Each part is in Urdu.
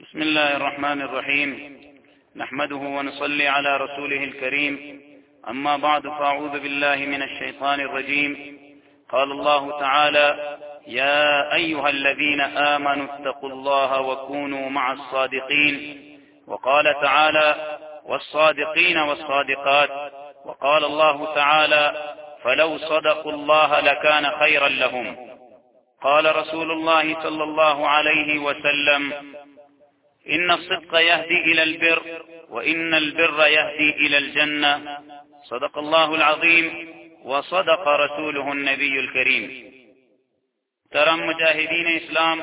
بسم الله الرحمن الرحيم نحمده ونصلي على رسوله الكريم أما بعد فأعوذ بالله من الشيطان الرجيم قال الله تعالى يا أيها الذين آمنوا اتقوا الله وكونوا مع الصادقين وقال تعالى والصادقين والصادقات وقال الله تعالى فلو صدقوا الله لكان خيرا لهم قال رسول الله صلى الله عليه وسلم إن الصدق يهدي إلى البر وإن البر يهدي إلى الجنة. صدق الله العظيم وصدق رسوله النبي الكريم. ترم مجاہدین اسلام،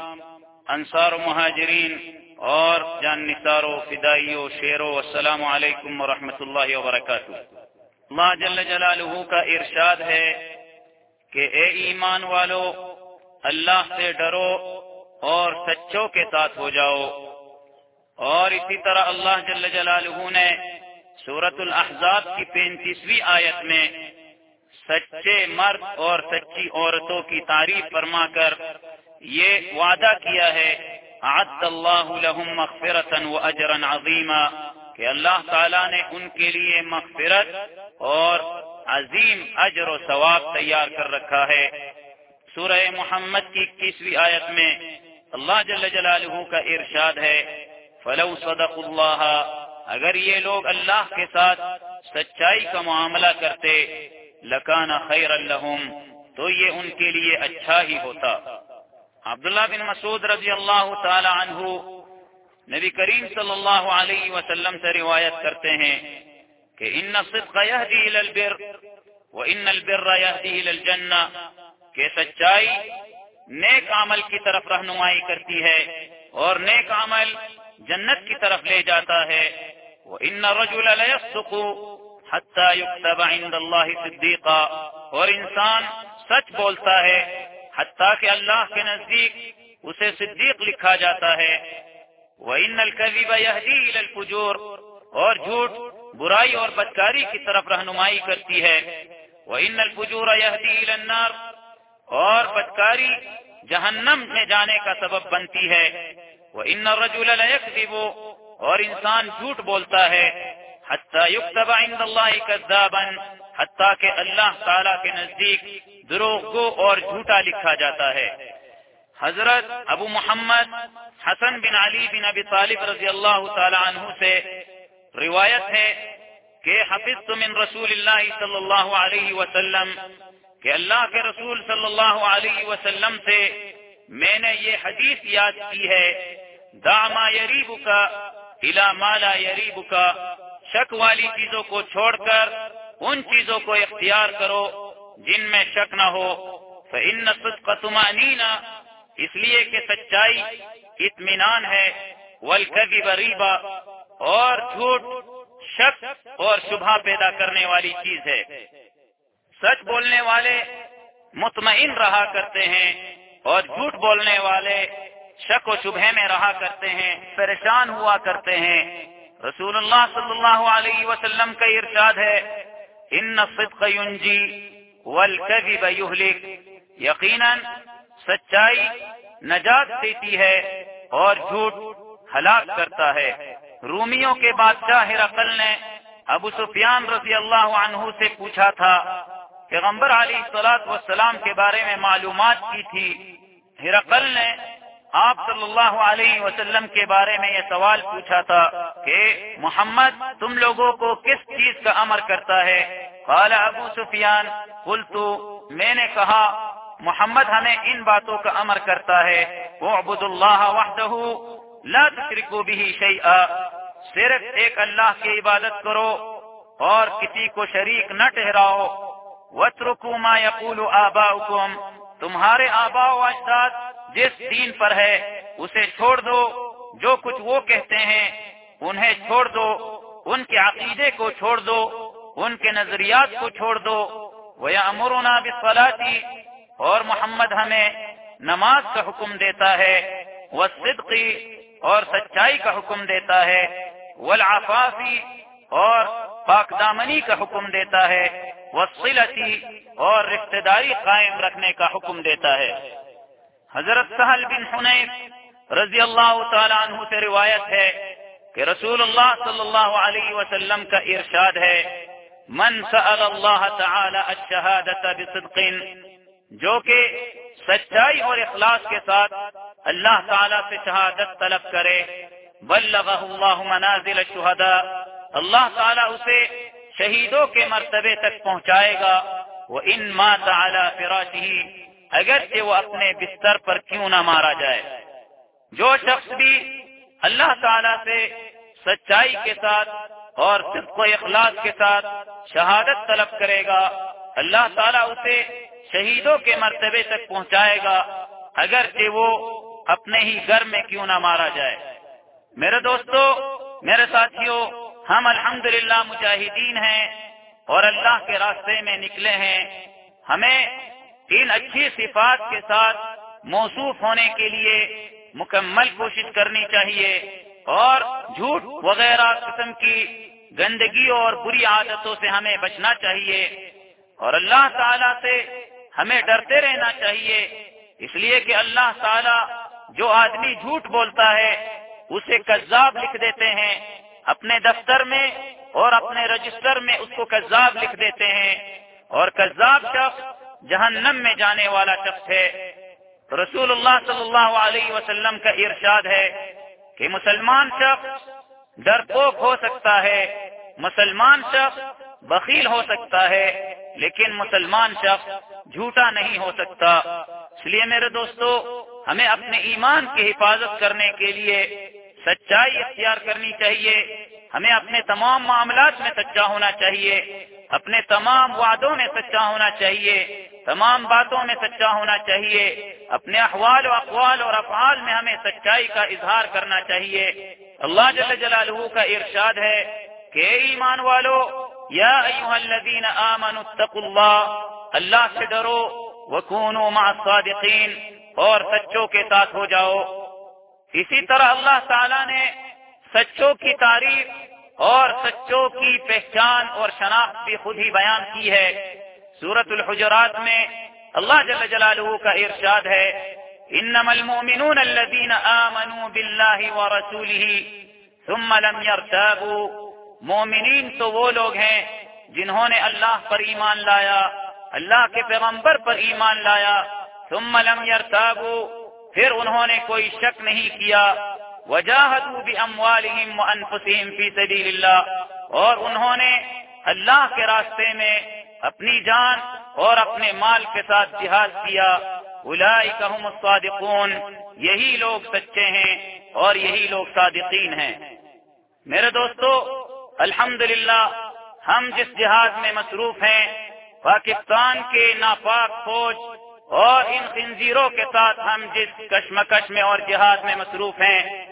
انصار و مہاجرین اور جان نثار و فدائی و شیر و السلام علیکم ورحمۃ اللہ وبرکاتہ اللہ جل جلالہ کا ارشاد ہے کہ اے ایمان والو، اللہ سے ڈرو اور سچوں کے ساتھ ہو جاؤ۔ اور اسی طرح اللہ جل جلالہ نے سورت الاحزاب کی پینتیسویں آیت میں سچے مرد اور سچی عورتوں کی تعریف فرما کر یہ وعدہ کیا ہے عد اللہ لهم مغفرتا و اجرا عظیما، کہ اللہ تعالی نے ان کے لیے مغفرت اور عظیم اجر و ثواب تیار کر رکھا ہے۔ سورہ محمد کی اکیسویں آیت میں اللہ جل جلالہ کا ارشاد ہے فلو صدق اللہ اگر یہ لوگ اللہ کے ساتھ سچائی کا معاملہ کرتے، لکانا خیر الحم تو یہ ان کے لیے اچھا ہی ہوتا۔ عبداللہ بن مسعود رضی اللہ تعالی عنہ نبی کریم صلی اللہ علیہ وسلم سے روایت کرتے ہیں کہ ان الصدق يهدي الى البر وان البر يهدي الى الجنه کہ سچائی نیک عمل کی طرف رہنمائی کرتی ہے اور نیک عمل جنت کی طرف لے جاتا ہے۔ وہ ان رجول حتى يكتب عند اور انسان سچ بولتا ہے حتیٰ کہ اللہ کے نزدیک اسے صدیق لکھا جاتا ہے۔ وہ ان القبیب الفجور۔ اور جھوٹ برائی اور بدکاری کی طرف رہنمائی کرتی ہے۔ وہ ان الفجور يهدي الى النار۔ اور بدکاری جہنم میں جانے کا سبب بنتی ہے۔ وہ ان رجول اور انسان جھوٹ بولتا ہے حتى يكتب عند الله كذابا حتى کہ اللہ تعالی کے نزدیک دروغ گو اور جھوٹا لکھا جاتا ہے۔ حضرت ابو محمد حسن بن علی بن ابی طالب رضی اللہ تعالی عنہ سے روایت ہے کہ حفظت من رسول اللہ صلی اللہ علیہ وسلم کہ اللہ کے رسول صلی اللہ علیہ وسلم سے میں نے یہ حدیث یاد کی ہے داما یریب کا الا مالا یریب کا شک والی چیزوں کو چھوڑ کر، ان چیزوں کو اختیار کرو جن میں شک نہ ہو۔ ان تمانینا اس لیے کہ سچائی اطمینان ہے۔ ولکبی بریبا اور جھوٹ، شک اور شبہ پیدا کرنے والی چیز ہے۔ سچ بولنے والے مطمئن رہا کرتے ہیں اور جھوٹ بولنے والے شک و شبہ میں رہا کرتے ہیں، پریشان ہوا کرتے ہیں۔ رسول اللہ صلی اللہ علیہ وسلم کا ارشاد ہے، ان الصدق ينجي والكذب يهلك یقینا سچائی نجات دیتی ہے اور جھوٹ ہلاک کرتا ہے۔ رومیوں کے بادشاہ ہرقل نے ابو سفیان رضی اللہ عنہ سے پوچھا تھا، پیغمبر علی سلاط وسلام کے بارے میں معلومات کی تھی۔ ہرقل نے آپ صلی اللہ علیہ وسلم کے بارے میں یہ سوال پوچھا تھا کہ محمد، تم لوگوں کو کس چیز کا امر کرتا ہے؟ قال ابو سفیان، قلت، میں نے کہا، محمد ہمیں ان باتوں کا امر کرتا ہے۔ وہ ابود اللہ وحدہ، لا تشرکو به شیئا، صرف ایک اللہ کی عبادت کرو اور کسی کو شریک نہ ٹھہراؤ۔ وَتْرُكُوا مَا يَقُولُ آبَاؤُكُمْ تمہارے آبا و اجداد جس دین پر ہے، اسے چھوڑ دو۔ جو کچھ وہ کہتے ہیں، انہیں چھوڑ دو۔ ان کے عقیدے کو چھوڑ دو۔ ان کے نظریات کو چھوڑ دو۔ وہ امرونا بسلاتی اور محمد ہمیں نماز کا حکم دیتا ہے۔ وہ صدقی اور سچائی کا حکم دیتا ہے۔ ولافافی اور پاک دامنی کا حکم دیتا ہے۔ وہ اور رشتے داری قائم رکھنے کا حکم دیتا ہے۔ حضرت سہل بن حنیف رضی اللہ تعالیٰ عنہ سے روایت ہے کہ رسول اللہ صلی اللہ علیہ وسلم کا ارشاد ہے، من سأل اللہ تعالی الشہادت بصدق جو کہ سچائی اور اخلاص کے ساتھ اللہ تعالی سے شہادت طلب کرے۔ بلغہ اللہ منازل الشہداء اللہ تعالی اسے شہیدوں کے مرتبے تک پہنچائے گا۔ وہ ان ماں تعالی فراشی اگرچہ وہ اپنے بستر پر کیوں نہ مارا جائے۔ جو شخص بھی اللہ تعالی سے سچائی کے ساتھ اور صدق و اخلاص کے ساتھ شہادت طلب کرے گا، اللہ تعالیٰ اسے شہیدوں کے مرتبے تک پہنچائے گا اگرچہ وہ اپنے ہی گھر میں کیوں نہ مارا جائے۔ میرے دوستو، میرے ساتھیوں ہم الحمد مجاہدین ہیں اور اللہ کے راستے میں نکلے ہیں۔ ہمیں ان اچھی صفات کے ساتھ موصوف ہونے کے لیے مکمل کوشش کرنی چاہیے اور جھوٹ وغیرہ قسم کی گندگی اور بری عادتوں سے ہمیں بچنا چاہیے اور اللہ تعالی سے ہمیں ڈرتے رہنا چاہیے اس لیے کہ اللہ تعالی جو آدمی جھوٹ بولتا ہے اسے کذاب لکھ دیتے ہیں، اپنے دفتر میں اور اپنے رجسٹر میں اس کو کذاب لکھ دیتے ہیں اور کذاب شخص جہنم میں جانے والا شخص ہے۔ رسول اللہ صلی اللہ علیہ وسلم کا ارشاد ہے کہ مسلمان شخص ڈرپوک ہو سکتا ہے، مسلمان شخص بخیل ہو سکتا ہے، لیکن مسلمان شخص جھوٹا نہیں ہو سکتا۔ اس لیے میرے دوستو، ہمیں اپنے ایمان کی حفاظت کرنے کے لیے سچائی اختیار کرنی چاہیے۔ ہمیں اپنے تمام معاملات میں سچا ہونا چاہیے، اپنے تمام وعدوں میں سچا ہونا چاہیے۔ تمام باتوں میں سچا ہونا چاہیے۔ اپنے احوال و اقوال اور افعال میں ہمیں سچائی کا اظہار کرنا چاہیے۔ اللہ جل جلالہ کا ارشاد ہے کہ ایمان والو، یا ایوہ الذین آمنوا اتقوا اللہ اللہ سے ڈرو، وکونوا مع الصادقین، اور سچوں کے ساتھ ہو جاؤ۔ اسی طرح اللہ تعالی نے سچوں کی تعریف اور سچوں کی پہچان اور شناخت بھی خود ہی بیان کی ہے۔ سورت الحجرات میں اللہ جل جلالہ کا ارشاد ہے، انما المؤمنون الذين آمنوا بالله ورسوله ثم لم يرتابوا مومنین تو وہ لوگ ہیں جنہوں نے اللہ پر ایمان لایا، اللہ کے پیغمبر پر ایمان لایا۔ ثم لم يرتابوا پھر انہوں نے کوئی شک نہیں کیا۔ وجاہدوا باموالهم وانفسهم في سبيل الله اور انہوں نے اللہ کے راستے میں اپنی جان اور اپنے مال کے ساتھ جہاد کیا۔ هم الصادقون، یہی لوگ سچے ہیں اور یہی لوگ صادقین ہیں۔ میرے دوستو الحمد ہم جس جہاد میں مصروف ہیں، پاکستان کے ناپاک فوج اور ان خنزیروں کے ساتھ ہم جس کشمکش میں اور جہاد میں مصروف ہیں،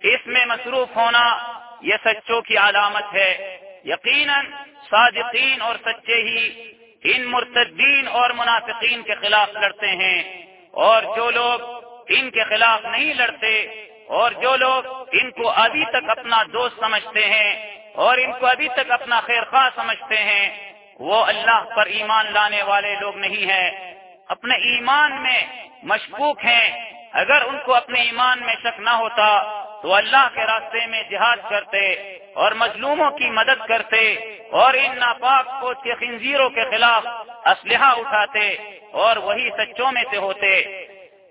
اس میں مصروف ہونا یہ سچوں کی علامت ہے۔ یقیناً صادقین اور سچے ہی ان مرتدین اور منافقین کے خلاف لڑتے ہیں اور جو لوگ ان کے خلاف نہیں لڑتے اور جو لوگ ان کو ابھی تک اپنا دوست سمجھتے ہیں اور ان کو ابھی تک اپنا خیر خواہ سمجھتے ہیں، وہ اللہ پر ایمان لانے والے لوگ نہیں ہیں۔ اپنے ایمان میں مشکوک ہیں۔ اگر ان کو اپنے ایمان میں شک نہ ہوتا تو اللہ کے راستے میں جہاد کرتے اور مظلوموں کی مدد کرتے۔ اور ان ناپاک فوج کے خنزیروں کے خلاف اسلحہ اٹھاتے اور وہی سچوں میں سے ہوتے۔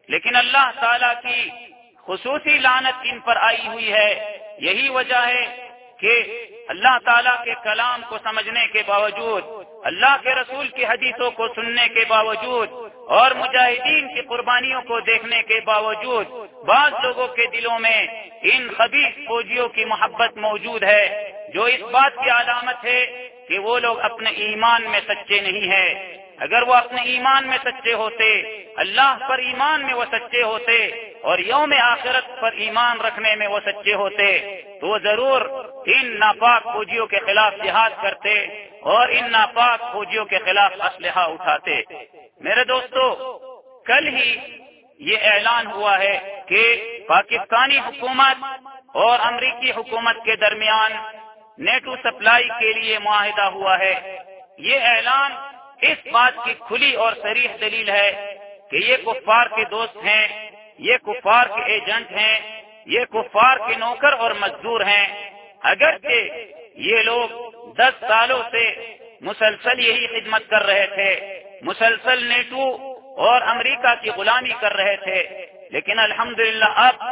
لیکن اللہ تعالی کی خصوصی لانت ان پر آئی ہوئی ہے۔ یہی وجہ ہے کہ اللہ تعالیٰ کے کلام کو سمجھنے کے باوجود، اللہ کے رسول کی حدیثوں کو سننے کے باوجود اور مجاہدین کی قربانیوں کو دیکھنے کے باوجود، بعض لوگوں کے دلوں میں ان خبیص فوجیوں کی محبت موجود ہے۔ جو اس بات کی علامت ہے کہ وہ لوگ اپنے ایمان میں سچے نہیں ہیں۔ اگر وہ اپنے ایمان میں سچے ہوتے، اللہ پر ایمان میں وہ سچے ہوتے اور یوم آخرت پر ایمان رکھنے میں وہ سچے ہوتے، تو وہ ضرور ان ناپاک فوجیوں کے خلاف جہاد کرتے اور ان ناپاک فوجیوں کے خلاف اسلحہ اٹھاتے۔ میرے دوستو، کل ہی یہ اعلان ہوا ہے کہ پاکستانی حکومت اور امریکی حکومت کے درمیان نیٹو سپلائی کے لیے معاہدہ ہوا ہے۔ یہ اعلان اس بات کی کھلی اور سریح دلیل ہے کہ یہ کفار کے دوست ہیں، یہ کفار کے ایجنٹ ہیں، یہ کفار کے نوکر اور مزدور ہیں۔ اگرچہ یہ لوگ دس سالوں سے مسلسل یہی خدمت کر رہے تھے، مسلسل نیٹو اور امریکہ کی غلامی کر رہے تھے، لیکن الحمدللہ اب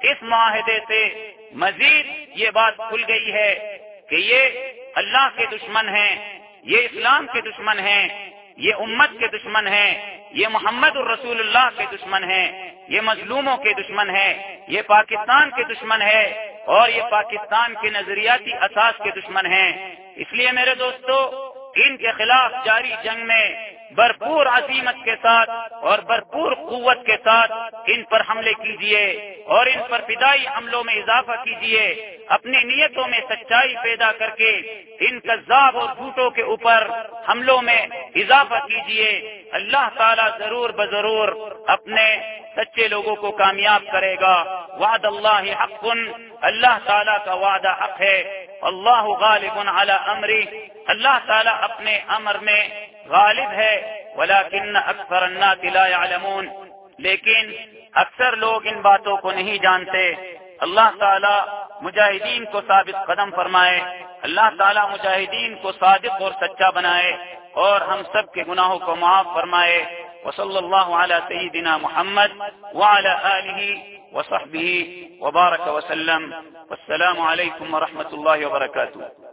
اس معاہدے سے مزید یہ بات کھل گئی ہے۔ کہ یہ اللہ کے دشمن ہیں، یہ اسلام کے دشمن ہیں، یہ امت کے دشمن ہیں، یہ محمد الرسول اللہ کے دشمن ہیں، یہ مظلوموں کے دشمن ہیں، یہ پاکستان کے دشمن ہے اور یہ پاکستان کے نظریاتی اساس کے دشمن ہیں۔ اس لیے میرے دوستو ان کے خلاف جاری جنگ میں بھرپور عظیمت کے ساتھ اور بھرپور قوت کے ساتھ ان پر حملے کیجیے اور ان پر فدائی حملوں میں اضافہ کیجیے اپنی نیتوں میں سچائی پیدا کر کے ان کذاب اور جھوٹوں کے اوپر حملوں میں اضافہ کیجیے اللہ تعالیٰ ضرور بضرور اپنے سچے لوگوں کو کامیاب کرے گا وعد اللہ حق اللہ تعالیٰ کا وعدہ حق ہے اللہ غالب علی امری اللہ تعالیٰ اپنے امر میں غالب ہے، ولیکن اکثر الناس لا يعلمون۔ لیکن اکثر لوگ ان باتوں کو نہیں جانتے۔ اللہ تعالیٰ مجاہدین کو ثابت قدم فرمائے۔ اللہ تعالیٰ مجاہدین کو صادق اور سچا بنائے۔ اور ہم سب کے گناہوں کو معاف فرمائے۔ وصلی اللہ علی سیدنا محمد وعلى آلہ وصحبہ وبارک وسلم۔ والسلام علیکم ورحمۃ اللہ وبرکاتہ۔